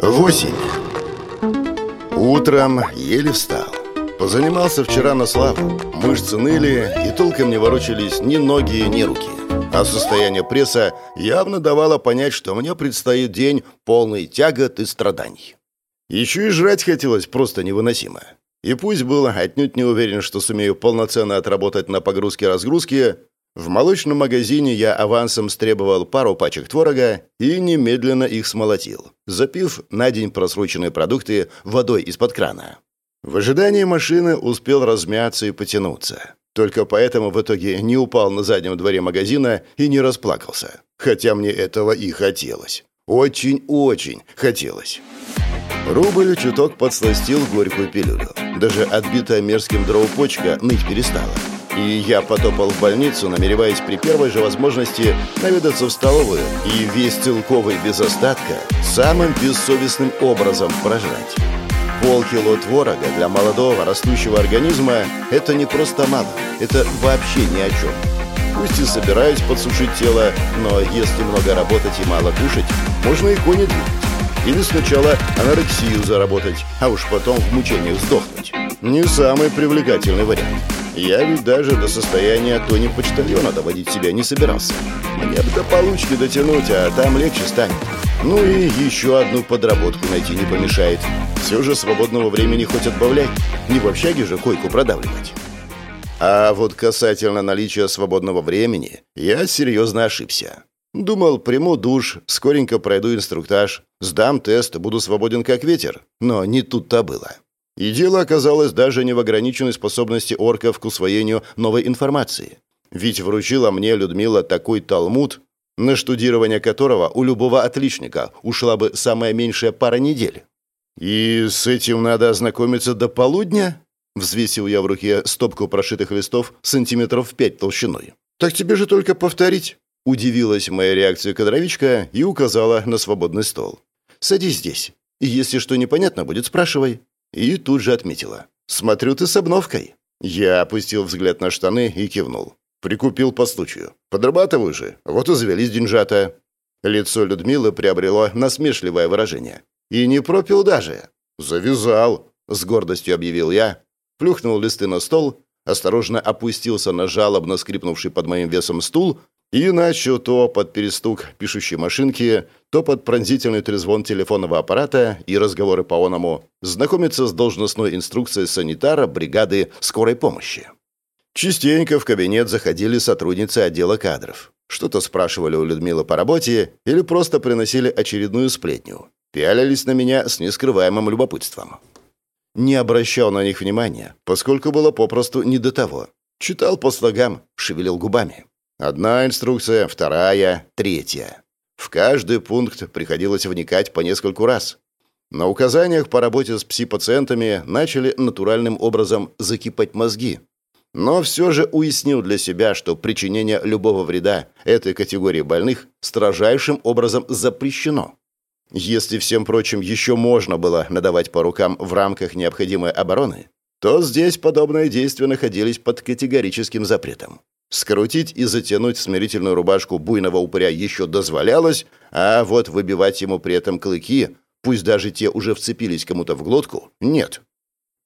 Восемь. Утром еле встал. Позанимался вчера на славу. Мышцы ныли, и толком не ворочались ни ноги, ни руки. А состояние пресса явно давало понять, что мне предстоит день полный тягот и страданий. Еще и жрать хотелось просто невыносимо. И пусть был отнюдь не уверен, что сумею полноценно отработать на погрузке-разгрузке, в молочном магазине я авансом стребовал пару пачек творога и немедленно их смолотил, запив на день просроченные продукты водой из-под крана. В ожидании машины успел размяться и потянуться. Только поэтому в итоге не упал на заднем дворе магазина и не расплакался. Хотя мне этого и хотелось. Очень-очень хотелось. Рубль чуток подсластил горькую пилюлю. Даже отбитая мерзким дровопочка ныть перестала. И я потопал в больницу, намереваясь при первой же возможности наведаться в столовую и весь целковый без остатка самым бессовестным образом прожрать. Полкило творога для молодого растущего организма – это не просто мало, это вообще ни о чем. Пусть и собираюсь подсушить тело, но если много работать и мало кушать, можно и кони. Или сначала анорексию заработать, а уж потом в мучениях сдохнуть. Не самый привлекательный вариант. Я ведь даже до состояния Тони почтальона доводить себя не собирался. Мне бы до получки дотянуть, а там легче станет. Ну и еще одну подработку найти не помешает. Все же свободного времени хоть отбавляй. Не в общаге же койку продавливать. А вот касательно наличия свободного времени, я серьезно ошибся. Думал, приму душ, скоренько пройду инструктаж, сдам тест, буду свободен как ветер. Но не тут-то было. И дело оказалось даже не в ограниченной способности орков к усвоению новой информации. Ведь вручила мне Людмила такой талмуд, на штудирование которого у любого отличника ушла бы самая меньшая пара недель. «И с этим надо ознакомиться до полудня?» Взвесил я в руке стопку прошитых листов сантиметров в пять толщиной. «Так тебе же только повторить!» Удивилась моя реакция кадровичка и указала на свободный стол. «Садись здесь. Если что непонятно будет, спрашивай». И тут же отметила. «Смотрю, ты с обновкой». Я опустил взгляд на штаны и кивнул. «Прикупил по случаю. Подрабатываю же. Вот и завелись деньжата». Лицо Людмилы приобрело насмешливое выражение. «И не пропил даже». «Завязал», — с гордостью объявил я. Плюхнул листы на стол, осторожно опустился на жалобно скрипнувший под моим весом стул и начал то под перестук пишущей машинки, то под пронзительный трезвон телефонного аппарата и разговоры по оному знакомиться с должностной инструкцией санитара бригады скорой помощи. Частенько в кабинет заходили сотрудницы отдела кадров. Что-то спрашивали у Людмилы по работе или просто приносили очередную сплетню. Пялились на меня с нескрываемым любопытством. Не обращал на них внимания, поскольку было попросту не до того. Читал по слогам, шевелил губами. Одна инструкция, вторая, третья. В каждый пункт приходилось вникать по нескольку раз. На указаниях по работе с пси-пациентами начали натуральным образом закипать мозги. Но все же уяснил для себя, что причинение любого вреда этой категории больных строжайшим образом запрещено. Если всем прочим еще можно было надавать по рукам в рамках необходимой обороны, то здесь подобные действия находились под категорическим запретом. Скрутить и затянуть смирительную рубашку буйного упыря еще дозволялось, а вот выбивать ему при этом клыки, пусть даже те уже вцепились кому-то в глотку, нет.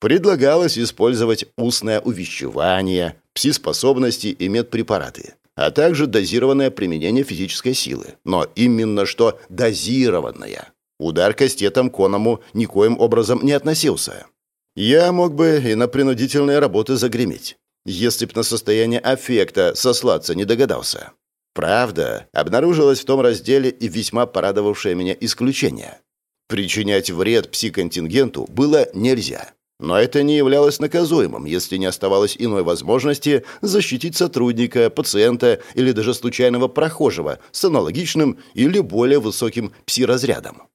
Предлагалось использовать устное увещевание, пси-способности и медпрепараты, а также дозированное применение физической силы. Но именно что дозированное. Удар кастетом коному никоим образом не относился. Я мог бы и на принудительные работы загреметь если б на состояние аффекта сослаться не догадался. Правда, обнаружилось в том разделе и весьма порадовавшее меня исключение. Причинять вред пси-контингенту было нельзя. Но это не являлось наказуемым, если не оставалось иной возможности защитить сотрудника, пациента или даже случайного прохожего с аналогичным или более высоким пси-разрядом.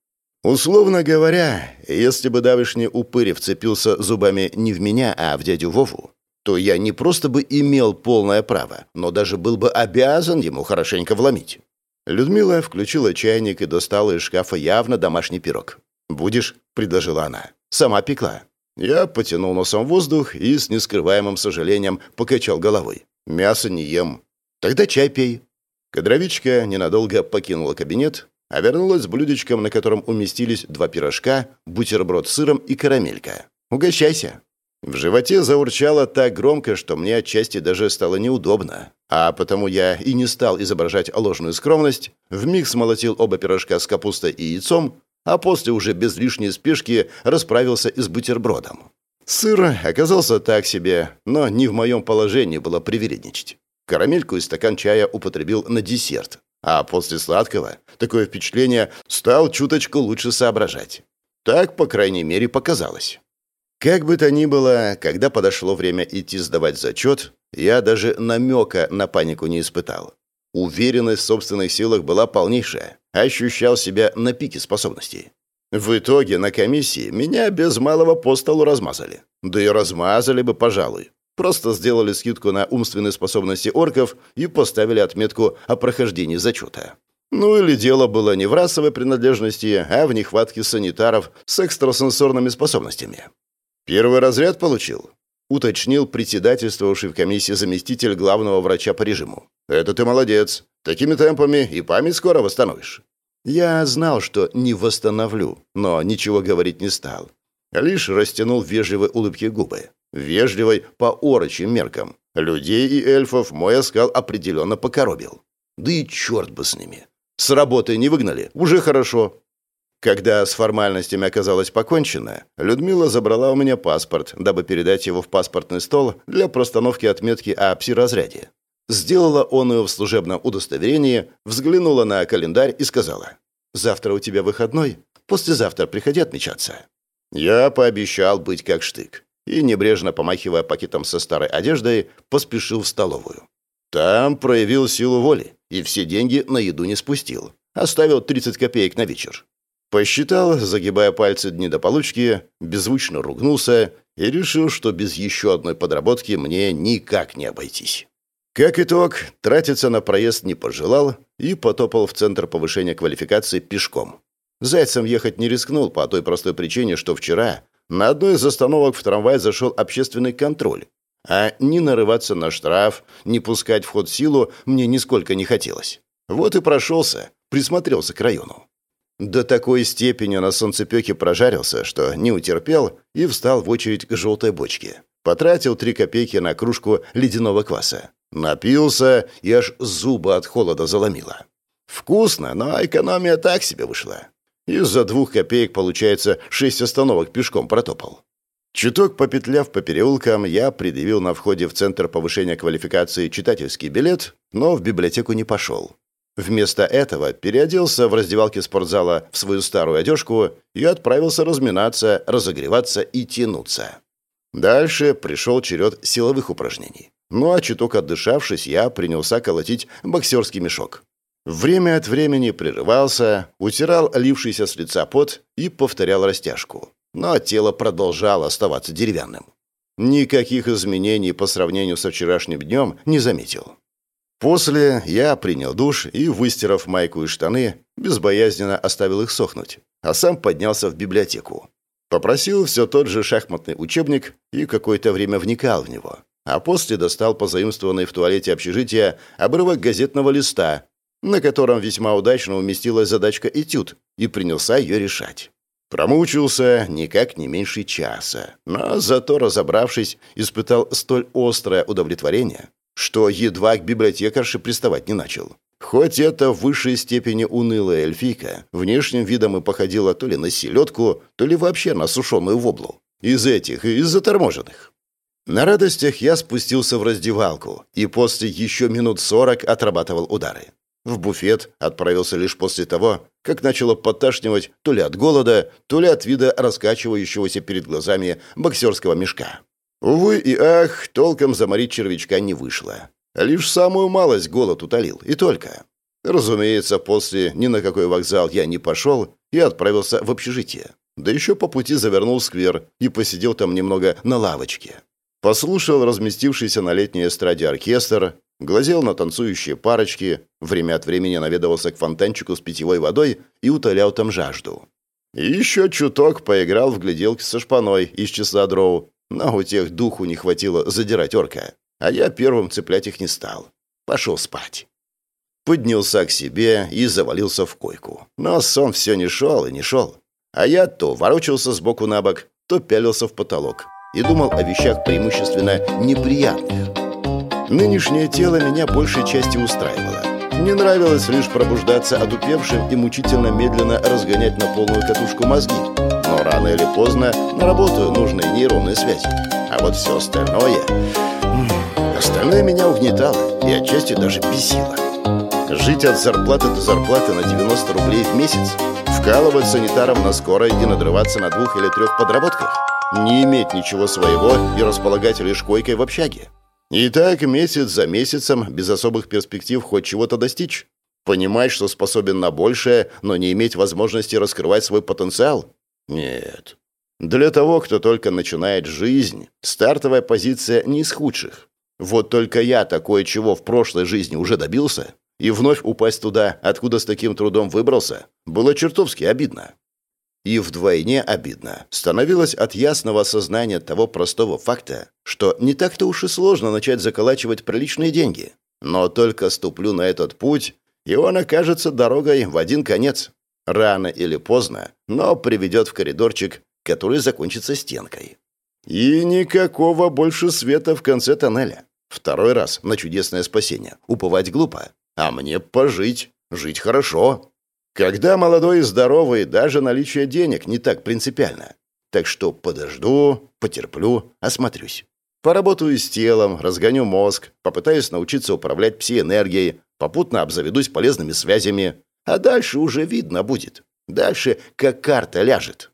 Условно говоря, если бы давишний упырь вцепился зубами не в меня, а в дядю Вову, то я не просто бы имел полное право, но даже был бы обязан ему хорошенько вломить. Людмила включила чайник и достала из шкафа явно домашний пирог. «Будешь?» – предложила она. «Сама пекла». Я потянул носом воздух и с нескрываемым сожалением покачал головой. «Мясо не ем». «Тогда чай пей». Кадровичка ненадолго покинула кабинет, а вернулась с блюдечком, на котором уместились два пирожка, бутерброд с сыром и карамелька. «Угощайся». В животе заурчало так громко, что мне отчасти даже стало неудобно. А потому я и не стал изображать ложную скромность, вмиг смолотил оба пирожка с капустой и яйцом, а после уже без лишней спешки расправился и с бутербродом. Сыр оказался так себе, но не в моем положении было привередничать. Карамельку и стакан чая употребил на десерт, а после сладкого такое впечатление стал чуточку лучше соображать. Так, по крайней мере, показалось. Как бы то ни было, когда подошло время идти сдавать зачет, я даже намека на панику не испытал. Уверенность в собственных силах была полнейшая. Ощущал себя на пике способностей. В итоге на комиссии меня без малого по столу размазали. Да и размазали бы, пожалуй. Просто сделали скидку на умственные способности орков и поставили отметку о прохождении зачета. Ну или дело было не в расовой принадлежности, а в нехватке санитаров с экстрасенсорными способностями. Первый разряд получил, уточнил председательствовавший в комиссии заместитель главного врача по режиму. «Это ты молодец. Такими темпами и память скоро восстановишь». Я знал, что не восстановлю, но ничего говорить не стал. Лишь растянул вежливой улыбки губы. Вежливой по орочим меркам. Людей и эльфов мой оскал определенно покоробил. Да и черт бы с ними. С работы не выгнали, уже хорошо. Когда с формальностями оказалось покончено, Людмила забрала у меня паспорт, дабы передать его в паспортный стол для простановки отметки о пси-разряде. Сделала он ее в служебном удостоверении, взглянула на календарь и сказала, «Завтра у тебя выходной, послезавтра приходи отмечаться». Я пообещал быть как штык и, небрежно помахивая пакетом со старой одеждой, поспешил в столовую. Там проявил силу воли и все деньги на еду не спустил. Оставил 30 копеек на вечер. Посчитал, загибая пальцы дни до получки, беззвучно ругнулся и решил, что без еще одной подработки мне никак не обойтись. Как итог, тратиться на проезд не пожелал и потопал в центр повышения квалификации пешком. Зайцем ехать не рискнул по той простой причине, что вчера на одной из остановок в трамвай зашел общественный контроль. А ни нарываться на штраф, ни пускать в ход силу мне нисколько не хотелось. Вот и прошелся, присмотрелся к району. До такой степени на солнцепеке прожарился, что не утерпел и встал в очередь к желтой бочке. Потратил три копейки на кружку ледяного кваса. Напился и аж зубы от холода заломило. Вкусно, но экономия так себе вышла. Из-за двух копеек, получается, шесть остановок пешком протопал. Чуток попетляв по переулкам, я предъявил на входе в Центр повышения квалификации читательский билет, но в библиотеку не пошел. Вместо этого переоделся в раздевалке спортзала в свою старую одежку и отправился разминаться, разогреваться и тянуться. Дальше пришел черед силовых упражнений. Ну а чуток отдышавшись, я принялся колотить боксерский мешок. Время от времени прерывался, утирал лившийся с лица пот и повторял растяжку. Но тело продолжало оставаться деревянным. Никаких изменений по сравнению со вчерашним днем не заметил. После я принял душ и, выстирав майку и штаны, безбоязненно оставил их сохнуть, а сам поднялся в библиотеку. Попросил все тот же шахматный учебник и какое-то время вникал в него а после достал позаимствованный в туалете общежития обрывок газетного листа, на котором весьма удачно уместилась задачка «Этюд», и принялся ее решать. Промучился никак не меньше часа, но зато, разобравшись, испытал столь острое удовлетворение, что едва к библиотекарше приставать не начал. Хоть это в высшей степени унылая эльфийка, внешним видом и походила то ли на селедку, то ли вообще на сушеную воблу. Из этих, из заторможенных. На радостях я спустился в раздевалку и после еще минут сорок отрабатывал удары. В буфет отправился лишь после того, как начало подташнивать то ли от голода, то ли от вида раскачивающегося перед глазами боксерского мешка. Увы и ах, толком заморить червячка не вышло. Лишь самую малость голод утолил, и только. Разумеется, после ни на какой вокзал я не пошел и отправился в общежитие. Да еще по пути завернул сквер и посидел там немного на лавочке. Послушал разместившийся на летней эстраде оркестр, глазел на танцующие парочки, время от времени наведывался к фонтанчику с питьевой водой и утолял там жажду. И еще чуток поиграл в гляделки со шпаной из числа дроу, но у тех духу не хватило задирать орка, а я первым цеплять их не стал. Пошел спать. Поднялся к себе и завалился в койку. Но сон все не шел и не шел. А я то ворочался сбоку на бок, то пялился в потолок и думал о вещах преимущественно неприятных. Нынешнее тело меня большей части устраивало. Не нравилось лишь пробуждаться отупевшим и мучительно медленно разгонять на полную катушку мозги. Но рано или поздно наработаю нужные нейронные связи. А вот все остальное... Остальное меня угнетало и отчасти даже бесило. Жить от зарплаты до зарплаты на 90 рублей в месяц, вкалывать санитаром на скорой и надрываться на двух или трех подработках, не иметь ничего своего и располагать лишь койкой в общаге. И так месяц за месяцем, без особых перспектив хоть чего-то достичь. Понимать, что способен на большее, но не иметь возможности раскрывать свой потенциал? Нет. Для того, кто только начинает жизнь, стартовая позиция не из худших. Вот только я такое чего в прошлой жизни уже добился, и вновь упасть туда, откуда с таким трудом выбрался, было чертовски обидно. И вдвойне обидно становилось от ясного осознания того простого факта, что не так-то уж и сложно начать заколачивать приличные деньги. Но только ступлю на этот путь, и он окажется дорогой в один конец. Рано или поздно, но приведет в коридорчик, который закончится стенкой. И никакого больше света в конце тоннеля. Второй раз на чудесное спасение. Уповать глупо. А мне пожить, жить хорошо. Когда молодой и здоровый, даже наличие денег не так принципиально. Так что подожду, потерплю, осмотрюсь. Поработаю с телом, разгоню мозг, попытаюсь научиться управлять пси-энергией, попутно обзаведусь полезными связями. А дальше уже видно будет. Дальше как карта ляжет.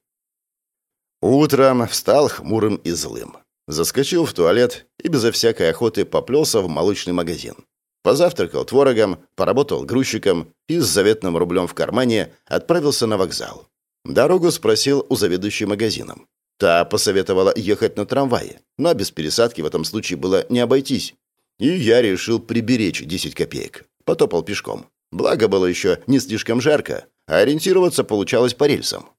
Утром встал хмурым и злым. Заскочил в туалет и безо всякой охоты поплелся в молочный магазин. Позавтракал творогом, поработал грузчиком и с заветным рублем в кармане отправился на вокзал. Дорогу спросил у заведующей магазином. Та посоветовала ехать на трамвае, но без пересадки в этом случае было не обойтись. И я решил приберечь 10 копеек. Потопал пешком. Благо было еще не слишком жарко, а ориентироваться получалось по рельсам.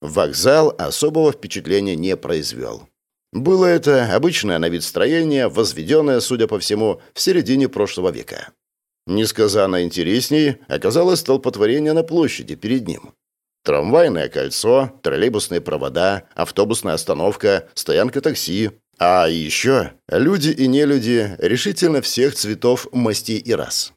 Вокзал особого впечатления не произвел. Было это обычное на вид строение, возведенное, судя по всему, в середине прошлого века. Несказанно интересней оказалось столпотворение на площади перед ним. Трамвайное кольцо, троллейбусные провода, автобусная остановка, стоянка такси. А еще люди и нелюди решительно всех цветов, мастей и рас.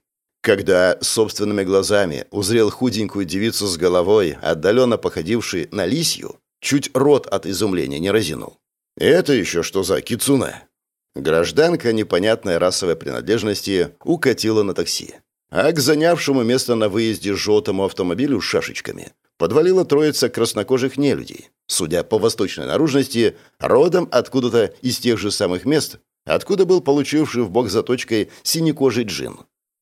Когда собственными глазами узрел худенькую девицу с головой, отдаленно походившей на лисью, чуть рот от изумления не разинул. «Это еще что за кицуна?» Гражданка непонятной расовой принадлежности укатила на такси. А к занявшему место на выезде желтому автомобилю с шашечками подвалила троица краснокожих нелюдей, судя по восточной наружности, родом откуда-то из тех же самых мест, откуда был получивший в бок заточкой синекожий джин.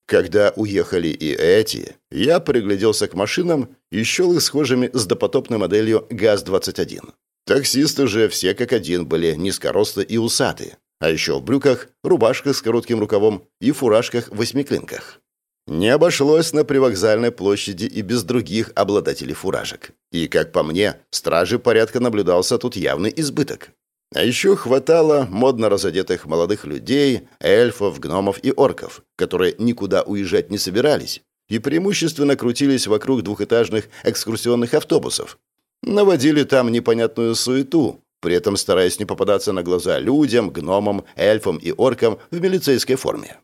Когда уехали и эти, я пригляделся к машинам и счел их схожими с допотопной моделью ГАЗ-21. Таксисты же все как один были низкорослы и усатые, а еще в брюках, рубашках с коротким рукавом и фуражках-восьмиклинках. Не обошлось на привокзальной площади и без других обладателей фуражек. И, как по мне, стражи порядка наблюдался тут явный избыток. А еще хватало модно разодетых молодых людей, эльфов, гномов и орков, которые никуда уезжать не собирались и преимущественно крутились вокруг двухэтажных экскурсионных автобусов, наводили там непонятную суету, при этом стараясь не попадаться на глаза людям, гномам, эльфам и оркам в милицейской форме.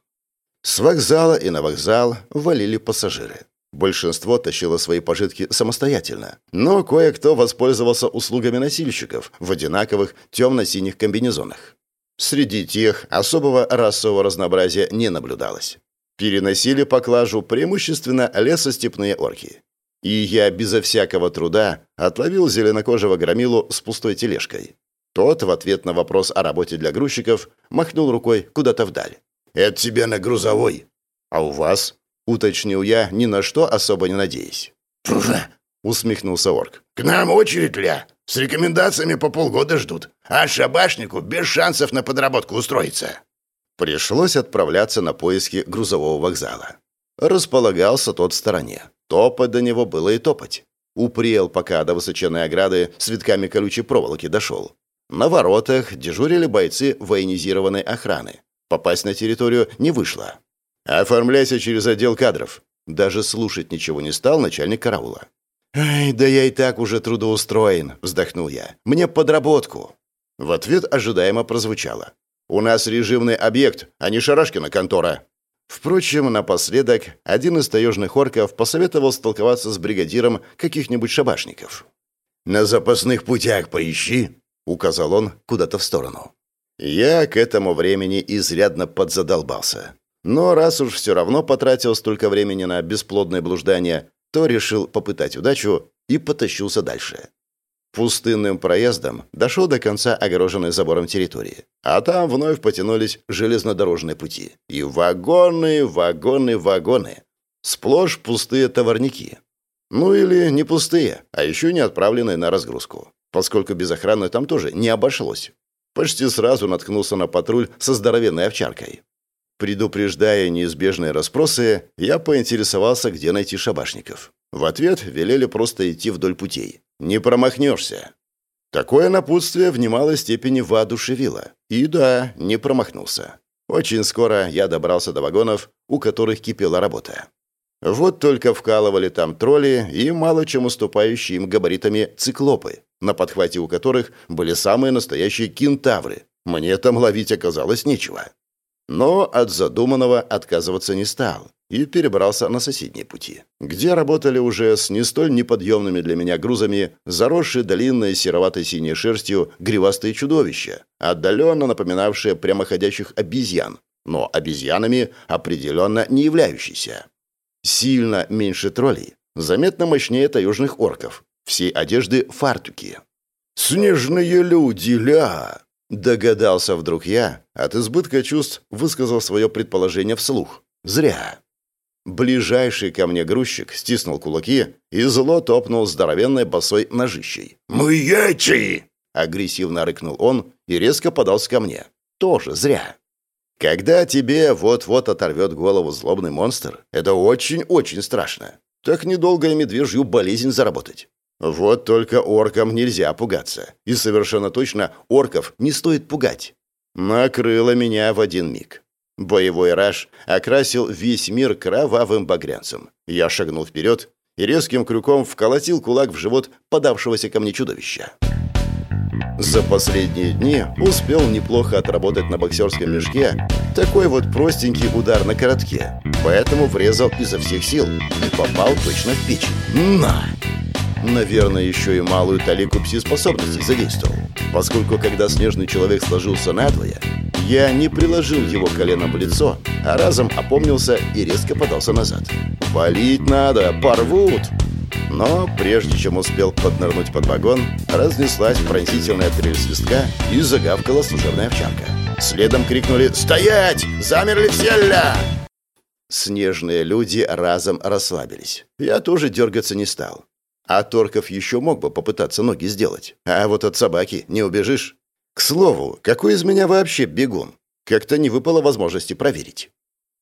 С вокзала и на вокзал валили пассажиры. Большинство тащило свои пожитки самостоятельно, но кое-кто воспользовался услугами носильщиков в одинаковых темно-синих комбинезонах. Среди тех особого расового разнообразия не наблюдалось. Переносили поклажу преимущественно лесостепные орки. И я безо всякого труда отловил зеленокожего громилу с пустой тележкой. Тот в ответ на вопрос о работе для грузчиков махнул рукой куда-то вдаль. «Это тебе на грузовой». «А у вас?» — уточнил я, ни на что особо не надеясь. Усмехнулся орк. «К нам очередь, ля. С рекомендациями по полгода ждут. А шабашнику без шансов на подработку устроиться». Пришлось отправляться на поиски грузового вокзала. Располагался тот в стороне. Топать до него было и топать. Упрел, пока до высоченной ограды с витками колючей проволоки дошел. На воротах дежурили бойцы военизированной охраны. Попасть на территорию не вышло. Оформляйся через отдел кадров. Даже слушать ничего не стал начальник караула. «Ай, да я и так уже трудоустроен», — вздохнул я. «Мне подработку». В ответ ожидаемо прозвучало. «У нас режимный объект, а не Шарашкина контора». Впрочем, напоследок один из таежных орков посоветовал столковаться с бригадиром каких-нибудь шабашников. «На запасных путях поищи», — указал он куда-то в сторону. Я к этому времени изрядно подзадолбался. Но раз уж все равно потратил столько времени на бесплодное блуждание, то решил попытать удачу и потащился дальше. Пустынным проездом дошел до конца огороженной забором территории, а там вновь потянулись железнодорожные пути. И вагоны, вагоны, вагоны. Сплошь пустые товарники. Ну или не пустые, а еще не отправленные на разгрузку, поскольку без охраны там тоже не обошлось. Почти сразу наткнулся на патруль со здоровенной овчаркой. Предупреждая неизбежные расспросы, я поинтересовался, где найти шабашников. В ответ велели просто идти вдоль путей. Не промахнешься. Такое напутствие в немалой степени воодушевило. И да, не промахнулся. Очень скоро я добрался до вагонов, у которых кипела работа. Вот только вкалывали там тролли и мало чем уступающие им габаритами циклопы, на подхвате у которых были самые настоящие кентавры. Мне там ловить оказалось нечего. Но от задуманного отказываться не стал и перебрался на соседние пути, где работали уже с не столь неподъемными для меня грузами заросшие долинной сероватой синей шерстью гривастые чудовища, отдаленно напоминавшие прямоходящих обезьян, но обезьянами определенно не являющиеся. Сильно меньше троллей, заметно мощнее таежных орков, всей одежды фартуки. «Снежные люди, ля!» Догадался вдруг я, от избытка чувств высказал свое предположение вслух. Зря. Ближайший ко мне грузчик стиснул кулаки и зло топнул здоровенной босой ножищей. «Мы яйчи!» — агрессивно рыкнул он и резко подался ко мне. Тоже зря. Когда тебе вот-вот оторвет голову злобный монстр, это очень-очень страшно. Так недолго и медвежью болезнь заработать. Вот только оркам нельзя пугаться. И совершенно точно орков не стоит пугать. Накрыло меня в один миг. Боевой раж окрасил весь мир кровавым багрянцем. Я шагнул вперед и резким крюком вколотил кулак в живот подавшегося ко мне чудовища. За последние дни успел неплохо отработать на боксерском мешке такой вот простенький удар на коротке, поэтому врезал изо всех сил и попал точно в печень. На! Наверное, еще и малую талику пси-способностей задействовал. Поскольку, когда снежный человек сложился надвое, я не приложил его коленом в лицо, а разом опомнился и резко подался назад. «Валить надо! Порвут!» Но прежде чем успел поднырнуть под вагон, разнеслась пронзительная трель свистка и загавкала служебная овчарка. Следом крикнули «Стоять! Замерли все ля!» Снежные люди разом расслабились. Я тоже дергаться не стал. А Торков еще мог бы попытаться ноги сделать. А вот от собаки не убежишь. К слову, какой из меня вообще бегун? Как-то не выпало возможности проверить.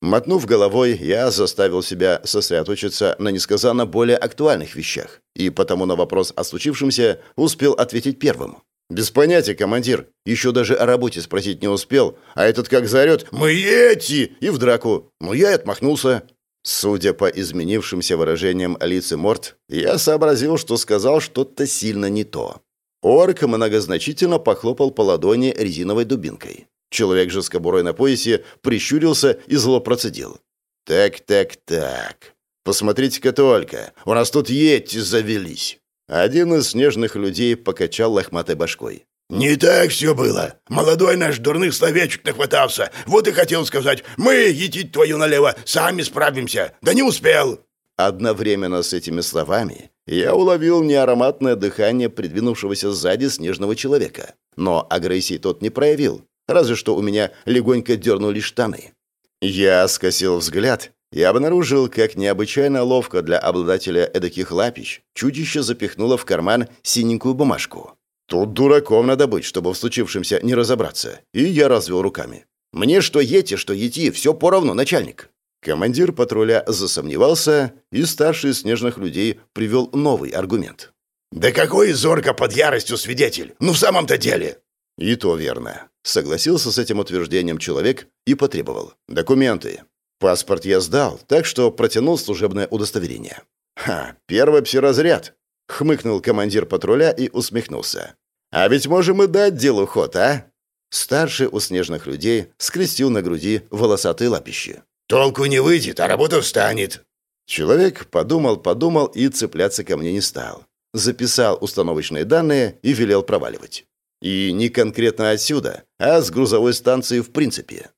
Мотнув головой, я заставил себя сосредоточиться на несказанно более актуальных вещах, и потому на вопрос о случившемся успел ответить первым. «Без понятия, командир. Еще даже о работе спросить не успел, а этот как заорет «Мы эти!» и в драку. Ну, я и отмахнулся. Судя по изменившимся выражениям лица Морт, я сообразил, что сказал что-то сильно не то. Орк многозначительно похлопал по ладони резиновой дубинкой. Человек же с кобурой на поясе прищурился и зло процедил. «Так, так, так. Посмотрите-ка только, у нас тут ети завелись». Один из снежных людей покачал лохматой башкой. «Не так все было. Молодой наш дурных словечек нахватался. Вот и хотел сказать, мы, етить твою налево, сами справимся. Да не успел». Одновременно с этими словами я уловил неароматное дыхание придвинувшегося сзади снежного человека. Но агрессии тот не проявил, разве что у меня легонько дернули штаны. Я скосил взгляд и обнаружил, как необычайно ловко для обладателя эдаких лапищ чудище запихнуло в карман синенькую бумажку. Тут дураком надо быть, чтобы в случившемся не разобраться. И я развел руками. Мне что ети, что ети, все поровну, начальник. Командир патруля засомневался, и старший из снежных людей привел новый аргумент. «Да какой зорко под яростью свидетель! Ну, в самом-то деле!» «И то верно». Согласился с этим утверждением человек и потребовал. «Документы». Паспорт я сдал, так что протянул служебное удостоверение. «Ха, первый псиразряд!» — хмыкнул командир патруля и усмехнулся. «А ведь можем и дать делу ход, а?» Старший у снежных людей скрестил на груди волосатые лапищи. «Толку не выйдет, а работа встанет». Человек подумал-подумал и цепляться ко мне не стал. Записал установочные данные и велел проваливать. И не конкретно отсюда, а с грузовой станции в принципе.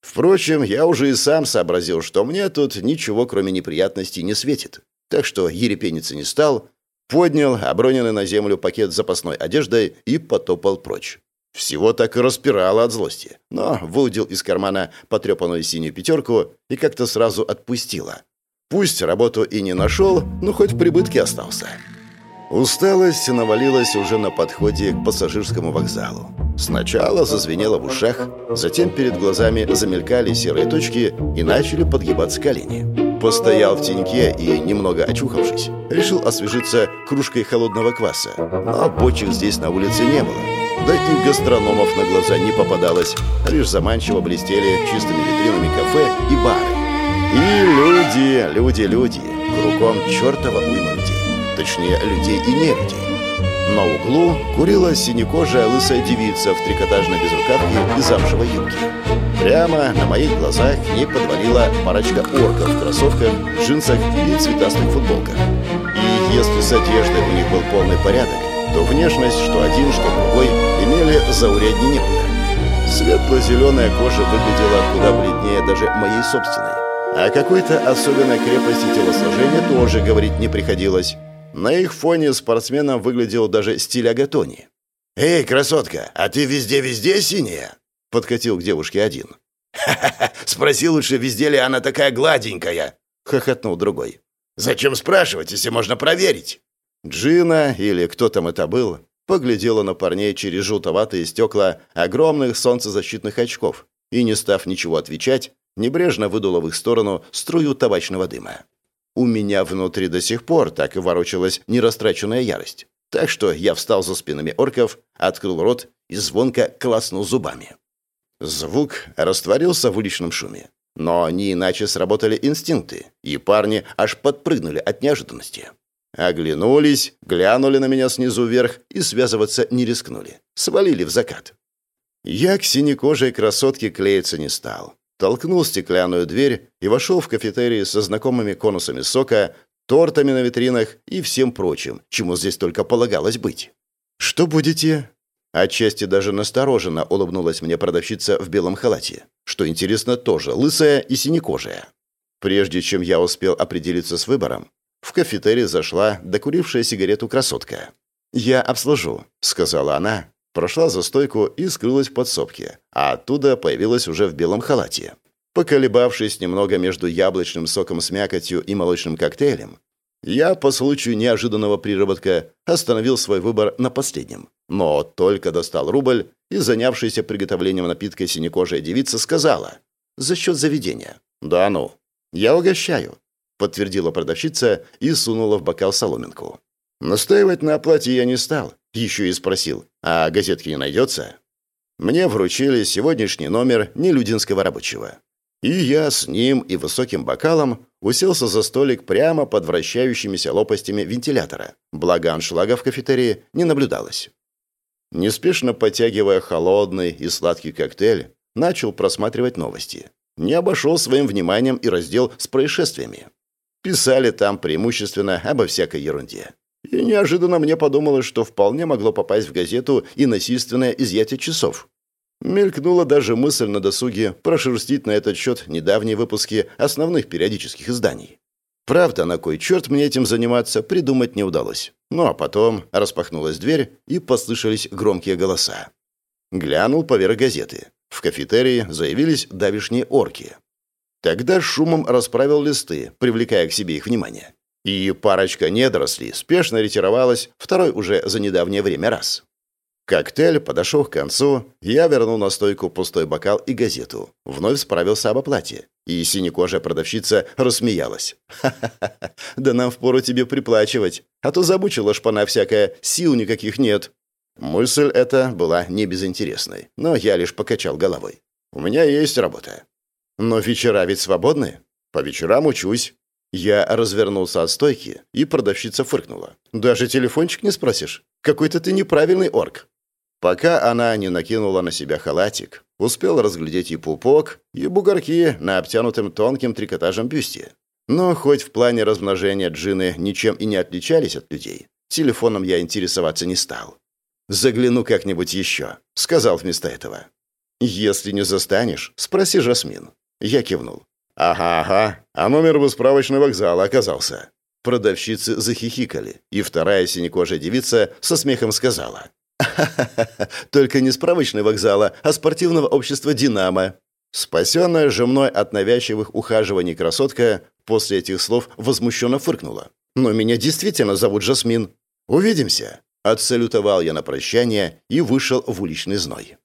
Впрочем, я уже и сам сообразил, что мне тут ничего, кроме неприятностей, не светит. Так что ерепениться не стал, поднял оброненный на землю пакет с запасной одеждой и потопал прочь. Всего так и распирало от злости, но выудил из кармана потрепанную синюю пятерку и как-то сразу отпустила. Пусть работу и не нашел, но хоть в прибытке остался. Усталость навалилась уже на подходе к пассажирскому вокзалу. Сначала зазвенело в ушах, затем перед глазами замелькали серые точки и начали подгибаться колени. Постоял в теньке и, немного очухавшись, решил освежиться кружкой холодного кваса. Но бочек здесь на улице не было. Да и гастрономов на глаза не попадалось, лишь заманчиво блестели чистыми витринами кафе и бары. И люди, люди, люди, кругом чертова уйма. Точнее, людей и не людей. На углу курила синекожая лысая девица в трикотажной безрукавке и замшевой юбке. Прямо на моих глазах к ней подвалила парочка орков в кроссовках, джинсах и цветастых футболках. И если с одеждой у них был полный порядок, то внешность, что один, что другой, имели зауряднее некуда. Светло-зеленая кожа выглядела куда бледнее даже моей собственной. О какой-то особенной крепости телосложения тоже говорить не приходилось. На их фоне спортсменом выглядел даже стиль Агатони. «Эй, красотка, а ты везде-везде синяя?» Подкатил к девушке один. «Ха-ха-ха, спроси лучше, везде ли она такая гладенькая?» Хохотнул другой. «Зачем спрашивать, если можно проверить?» Джина, или кто там это был, поглядела на парней через желтоватые стекла огромных солнцезащитных очков и, не став ничего отвечать, небрежно выдула в их сторону струю табачного дыма. У меня внутри до сих пор так и ворочалась нерастраченная ярость. Так что я встал за спинами орков, открыл рот и звонко класнул зубами. Звук растворился в уличном шуме. Но не иначе сработали инстинкты, и парни аж подпрыгнули от неожиданности. Оглянулись, глянули на меня снизу вверх и связываться не рискнули. Свалили в закат. Я к синекожей красотке клеиться не стал. Толкнул стеклянную дверь и вошел в кафетерий со знакомыми конусами сока, тортами на витринах и всем прочим, чему здесь только полагалось быть. «Что будете?» Отчасти даже настороженно улыбнулась мне продавщица в белом халате, что интересно тоже лысая и синекожая. Прежде чем я успел определиться с выбором, в кафетерий зашла докурившая сигарету красотка. «Я обслужу», — сказала она, прошла за стойку и скрылась в подсобке, а оттуда появилась уже в белом халате. Поколебавшись немного между яблочным соком с мякотью и молочным коктейлем, я, по случаю неожиданного приработка, остановил свой выбор на последнем. Но только достал рубль, и занявшаяся приготовлением напитка синекожая девица сказала «За счет заведения». «Да ну». «Я угощаю», — подтвердила продавщица и сунула в бокал соломинку. Настаивать на оплате я не стал, еще и спросил, а газетки не найдется? Мне вручили сегодняшний номер нелюдинского рабочего. И я с ним и высоким бокалом уселся за столик прямо под вращающимися лопастями вентилятора. Благо аншлага в кафетерии не наблюдалось. Неспешно подтягивая холодный и сладкий коктейль, начал просматривать новости. Не обошел своим вниманием и раздел с происшествиями. Писали там преимущественно обо всякой ерунде. И неожиданно мне подумалось, что вполне могло попасть в газету и насильственное изъятие часов. Мелькнула даже мысль на досуге прошерстить на этот счет недавние выпуски основных периодических изданий. Правда, на кой черт мне этим заниматься, придумать не удалось. Ну а потом распахнулась дверь, и послышались громкие голоса. Глянул поверх газеты. В кафетерии заявились давишние орки. Тогда шумом расправил листы, привлекая к себе их внимание. И парочка недорослей спешно ретировалась, второй уже за недавнее время раз. Коктейль подошел к концу, я вернул на стойку пустой бокал и газету. Вновь справился об оплате. И синекожая продавщица рассмеялась. «Ха-ха-ха, да нам впору тебе приплачивать, а то замучила шпана всякая, сил никаких нет». Мысль эта была не безинтересной, но я лишь покачал головой. «У меня есть работа. Но вечера ведь свободны. По вечерам учусь. Я развернулся от стойки, и продавщица фыркнула. «Даже телефончик не спросишь? Какой-то ты неправильный орк». Пока она не накинула на себя халатик, успел разглядеть и пупок, и бугорки на обтянутом тонким трикотажем бюсте. Но хоть в плане размножения джины ничем и не отличались от людей, телефоном я интересоваться не стал. «Загляну как-нибудь еще», — сказал вместо этого. «Если не застанешь, спроси Жасмин». Я кивнул. «Ага, ага, а номер в справочный вокзал оказался». Продавщицы захихикали, и вторая синекожая девица со смехом сказала. «Ха-ха-ха, только не справочный вокзала, а спортивного общества «Динамо». Спасенная же мной от навязчивых ухаживаний красотка после этих слов возмущенно фыркнула. «Но меня действительно зовут Жасмин. Увидимся!» Отсалютовал я на прощание и вышел в уличный зной.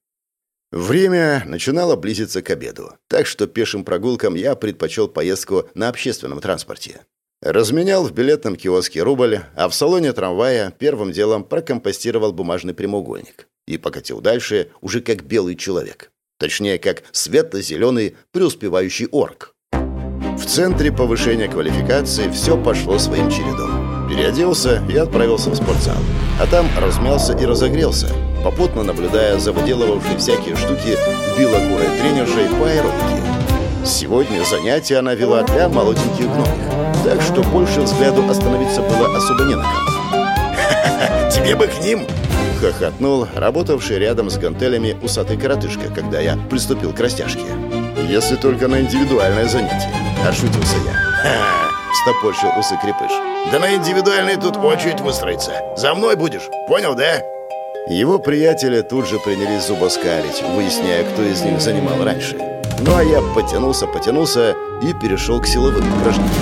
Время начинало близиться к обеду, так что пешим прогулкам я предпочел поездку на общественном транспорте. Разменял в билетном киоске рубль, а в салоне трамвая первым делом прокомпостировал бумажный прямоугольник и покатил дальше уже как белый человек. Точнее, как светло-зеленый преуспевающий орк. В центре повышения квалификации все пошло своим чередом. Переоделся и отправился в спортзал. А там размялся и разогрелся, попутно наблюдая за выделывавшей всякие штуки белокурой тренершей по аэробике. Сегодня занятия она вела для молоденьких гномих, так что больше взгляду остановиться было особо не на ком. «Тебе бы к ним!» — хохотнул работавший рядом с гантелями усатый коротышка, когда я приступил к растяжке. «Если только на индивидуальное занятие», — ошутился я. «Ха!» — стопорщил усы крепыш. Да на индивидуальный тут очередь выстроиться. За мной будешь, понял, да? Его приятели тут же принялись зубоскалить, выясняя, кто из них занимал раньше. Ну а я потянулся, потянулся и перешел к силовым упражнениям.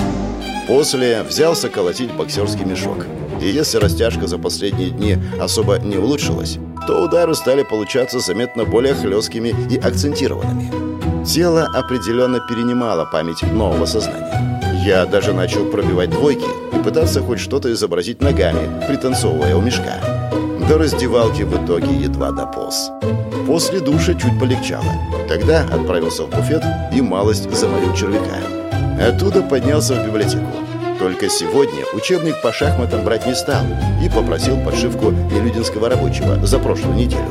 После взялся колотить боксерский мешок. И если растяжка за последние дни особо не улучшилась, то удары стали получаться заметно более хлесткими и акцентированными. Тело определенно перенимало память нового сознания. Я даже начал пробивать двойки и пытаться хоть что-то изобразить ногами, пританцовывая у мешка. До раздевалки в итоге едва дополз. После душа чуть полегчало. Тогда отправился в буфет и малость заморил червяка. Оттуда поднялся в библиотеку. Только сегодня учебник по шахматам брать не стал и попросил подшивку Нелюдинского рабочего за прошлую неделю.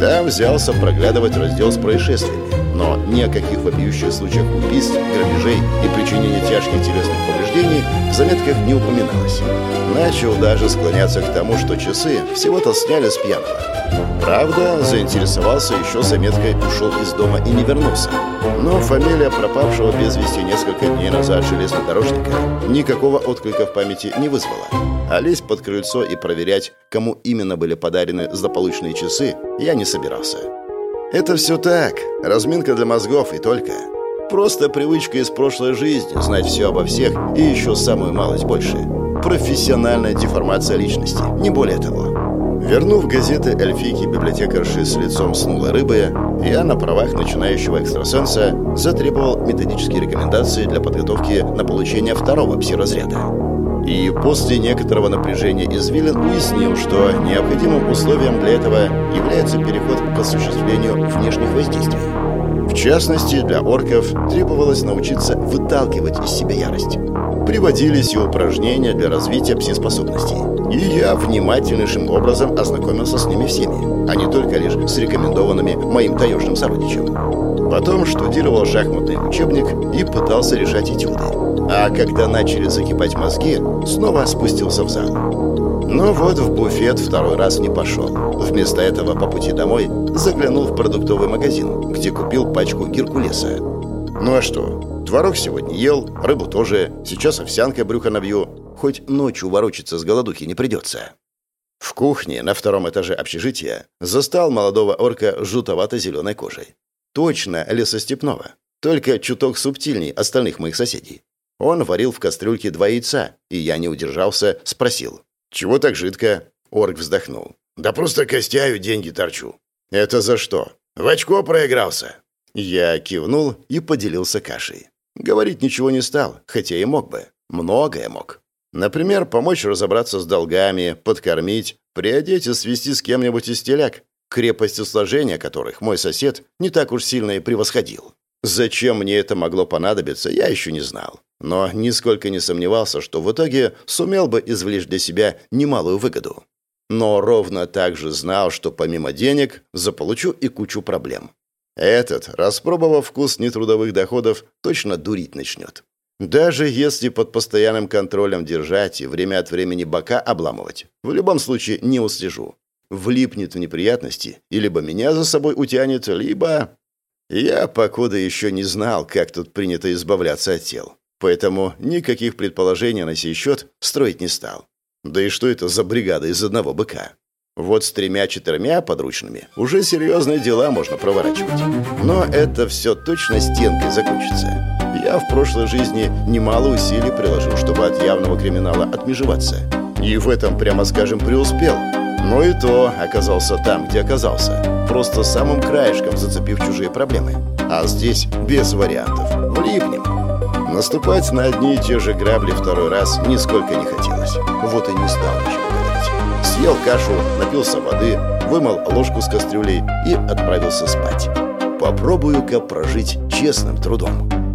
Там взялся проглядывать раздел с происшествиями но ни о каких вопиющих случаях убийств, грабежей и причинения тяжких телесных повреждений в заметках не упоминалось. Начал даже склоняться к тому, что часы всего-то сняли с пьяного. Правда, заинтересовался еще заметкой «ушел из дома и не вернулся». Но фамилия пропавшего без вести несколько дней назад железнодорожника никакого отклика в памяти не вызвала. А лезть под крыльцо и проверять, кому именно были подарены злополучные часы, я не собирался. Это все так, разминка для мозгов и только. Просто привычка из прошлой жизни знать все обо всех и еще самую малость больше. Профессиональная деформация личности, не более того. Вернув газеты эльфийки библиотекарши с лицом снулой рыбы, я на правах начинающего экстрасенса затребовал методические рекомендации для подготовки на получение второго пси-разряда и после некоторого напряжения извилин уяснил, что необходимым условием для этого является переход к осуществлению внешних воздействий. В частности, для орков требовалось научиться выталкивать из себя ярость. Приводились и упражнения для развития пси-способностей. И я внимательнейшим образом ознакомился с ними всеми, а не только лишь с рекомендованными моим таежным сородичем. Потом штудировал шахматный учебник и пытался решать этюды. А когда начали закипать мозги, снова спустился в зал. Но вот в буфет второй раз не пошел. Вместо этого по пути домой заглянул в продуктовый магазин, где купил пачку геркулеса. Ну а что, творог сегодня ел, рыбу тоже, сейчас овсянкой брюхо набью. Хоть ночью ворочаться с голодухи не придется. В кухне на втором этаже общежития застал молодого орка жутовато-зеленой кожей. Точно лесостепного, только чуток субтильней остальных моих соседей. Он варил в кастрюльке два яйца, и я не удержался, спросил. «Чего так жидко?» Орк вздохнул. «Да просто костяю деньги торчу». «Это за что?» «В очко проигрался». Я кивнул и поделился кашей. Говорить ничего не стал, хотя и мог бы. Многое мог. Например, помочь разобраться с долгами, подкормить, приодеть и свести с кем-нибудь из теляк, крепостью сложения которых мой сосед не так уж сильно и превосходил. Зачем мне это могло понадобиться, я еще не знал. Но нисколько не сомневался, что в итоге сумел бы извлечь для себя немалую выгоду. Но ровно так же знал, что помимо денег заполучу и кучу проблем. Этот, распробовав вкус нетрудовых доходов, точно дурить начнет. Даже если под постоянным контролем держать и время от времени бока обламывать, в любом случае не услежу. Влипнет в неприятности, и либо меня за собой утянет, либо... Я, покуда еще не знал, как тут принято избавляться от тел. Поэтому никаких предположений на сей счет строить не стал. Да и что это за бригада из одного быка? Вот с тремя-четырьмя подручными уже серьезные дела можно проворачивать. Но это все точно стенкой закончится. Я в прошлой жизни немало усилий приложил, чтобы от явного криминала отмежеваться. И в этом, прямо скажем, преуспел. Но и то оказался там, где оказался. Просто самым краешком зацепив чужие проблемы. А здесь без вариантов. Влипнем. Наступать на одни и те же грабли второй раз нисколько не хотелось. Вот и не стал ничего говорить. Съел кашу, напился воды, вымыл ложку с кастрюлей и отправился спать. Попробую-ка прожить честным трудом.